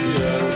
Yeah.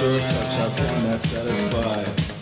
Your touch, how can that satisfy?